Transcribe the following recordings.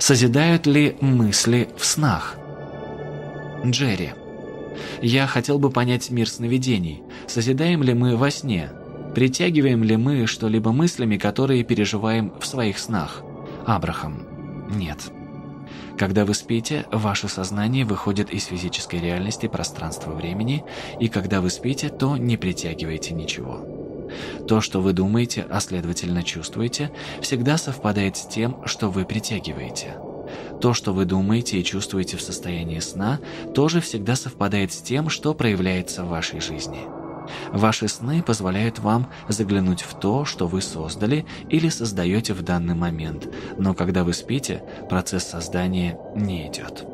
Созидают ли мысли в снах? Джерри. Я хотел бы понять мир сновидений. Созидаем ли мы во сне? Притягиваем ли мы что-либо мыслями, которые переживаем в своих снах? Абрахам. Нет. Когда вы спите, ваше сознание выходит из физической реальности пространства-времени, и когда вы спите, то не притягиваете ничего. То, что вы думаете, а следовательно чувствуете, всегда совпадает с тем, что вы притягиваете. То, что вы думаете и чувствуете в состоянии сна, тоже всегда совпадает с тем, что проявляется в вашей жизни. Ваши сны позволяют вам заглянуть в то, что вы создали или создаете в данный момент, но когда вы спите, процесс создания не идет.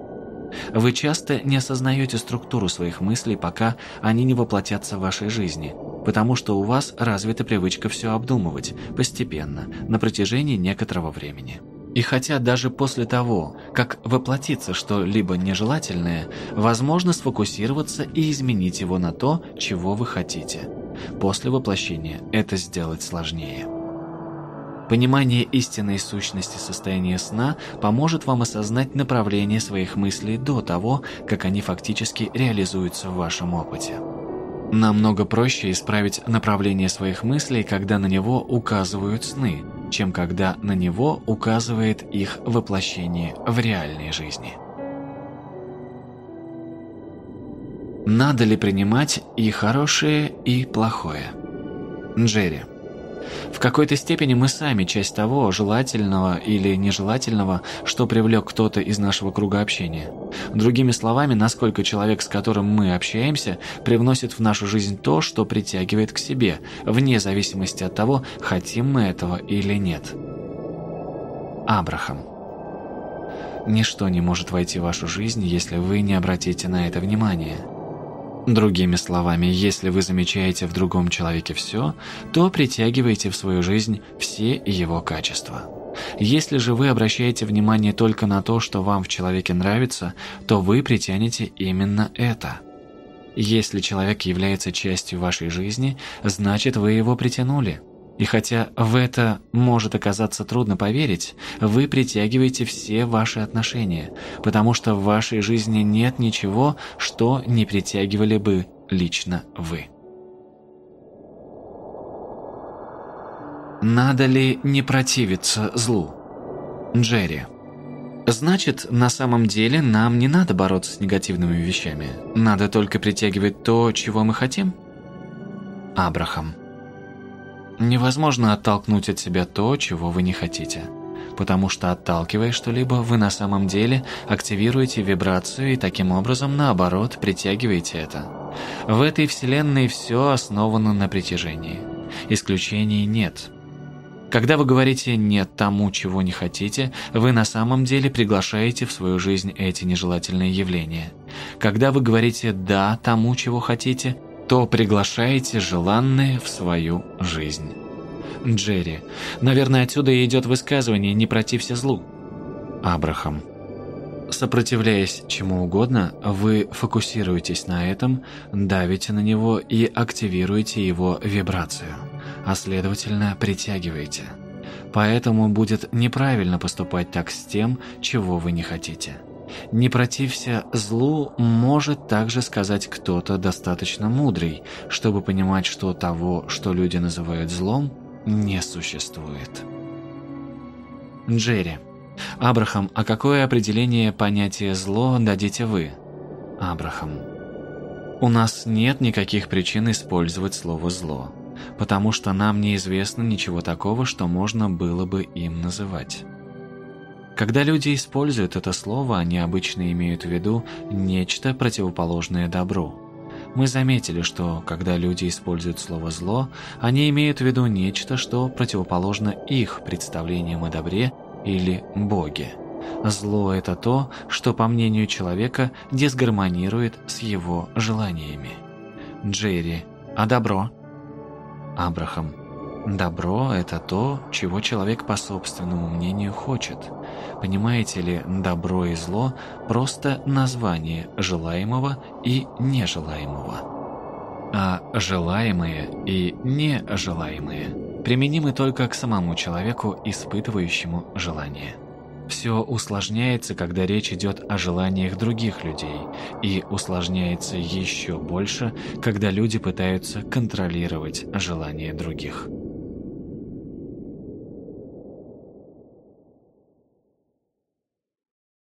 Вы часто не осознаете структуру своих мыслей, пока они не воплотятся в вашей жизни, потому что у вас развита привычка все обдумывать постепенно, на протяжении некоторого времени. И хотя даже после того, как воплотится что-либо нежелательное, возможно сфокусироваться и изменить его на то, чего вы хотите. После воплощения это сделать сложнее. Понимание истинной сущности состояния сна поможет вам осознать направление своих мыслей до того, как они фактически реализуются в вашем опыте. Намного проще исправить направление своих мыслей, когда на него указывают сны, чем когда на него указывает их воплощение в реальной жизни. Надо ли принимать и хорошее, и плохое? Джерри. В какой-то степени мы сами часть того, желательного или нежелательного, что привлек кто-то из нашего круга общения. Другими словами, насколько человек, с которым мы общаемся, привносит в нашу жизнь то, что притягивает к себе, вне зависимости от того, хотим мы этого или нет. Абрахам. Ничто не может войти в вашу жизнь, если вы не обратите на это внимание. Другими словами, если вы замечаете в другом человеке все, то притягиваете в свою жизнь все его качества. Если же вы обращаете внимание только на то, что вам в человеке нравится, то вы притянете именно это. Если человек является частью вашей жизни, значит вы его притянули – и хотя в это может оказаться трудно поверить, вы притягиваете все ваши отношения, потому что в вашей жизни нет ничего, что не притягивали бы лично вы. Надо ли не противиться злу? Джерри. Значит, на самом деле нам не надо бороться с негативными вещами. Надо только притягивать то, чего мы хотим? Абрахам. Невозможно оттолкнуть от себя то, чего вы не хотите. Потому что отталкивая что-либо, вы на самом деле активируете вибрацию и таким образом, наоборот, притягиваете это. В этой вселенной все основано на притяжении. Исключений нет. Когда вы говорите «нет» тому, чего не хотите, вы на самом деле приглашаете в свою жизнь эти нежелательные явления. Когда вы говорите «да» тому, чего хотите, то приглашаете желанное в свою жизнь. Джерри. Наверное, отсюда и идет высказывание «не протився злу». Абрахам. Сопротивляясь чему угодно, вы фокусируетесь на этом, давите на него и активируете его вибрацию, а следовательно притягиваете. Поэтому будет неправильно поступать так с тем, чего вы не хотите. «Не протився злу» может также сказать кто-то достаточно мудрый, чтобы понимать, что того, что люди называют злом, не существует. Джерри. Абрахам, а какое определение понятия «зло» дадите вы? Абрахам. У нас нет никаких причин использовать слово «зло», потому что нам неизвестно ничего такого, что можно было бы им называть. Когда люди используют это слово, они обычно имеют в виду нечто противоположное добру. Мы заметили, что когда люди используют слово «зло», они имеют в виду нечто, что противоположно их представлениям о добре или Боге. Зло – это то, что, по мнению человека, дисгармонирует с его желаниями. Джерри. А добро? Абрахам. Добро – это то, чего человек по собственному мнению хочет. Понимаете ли, добро и зло – просто название желаемого и нежелаемого. А желаемые и нежелаемые применимы только к самому человеку, испытывающему желание. Все усложняется, когда речь идет о желаниях других людей, и усложняется еще больше, когда люди пытаются контролировать желания других.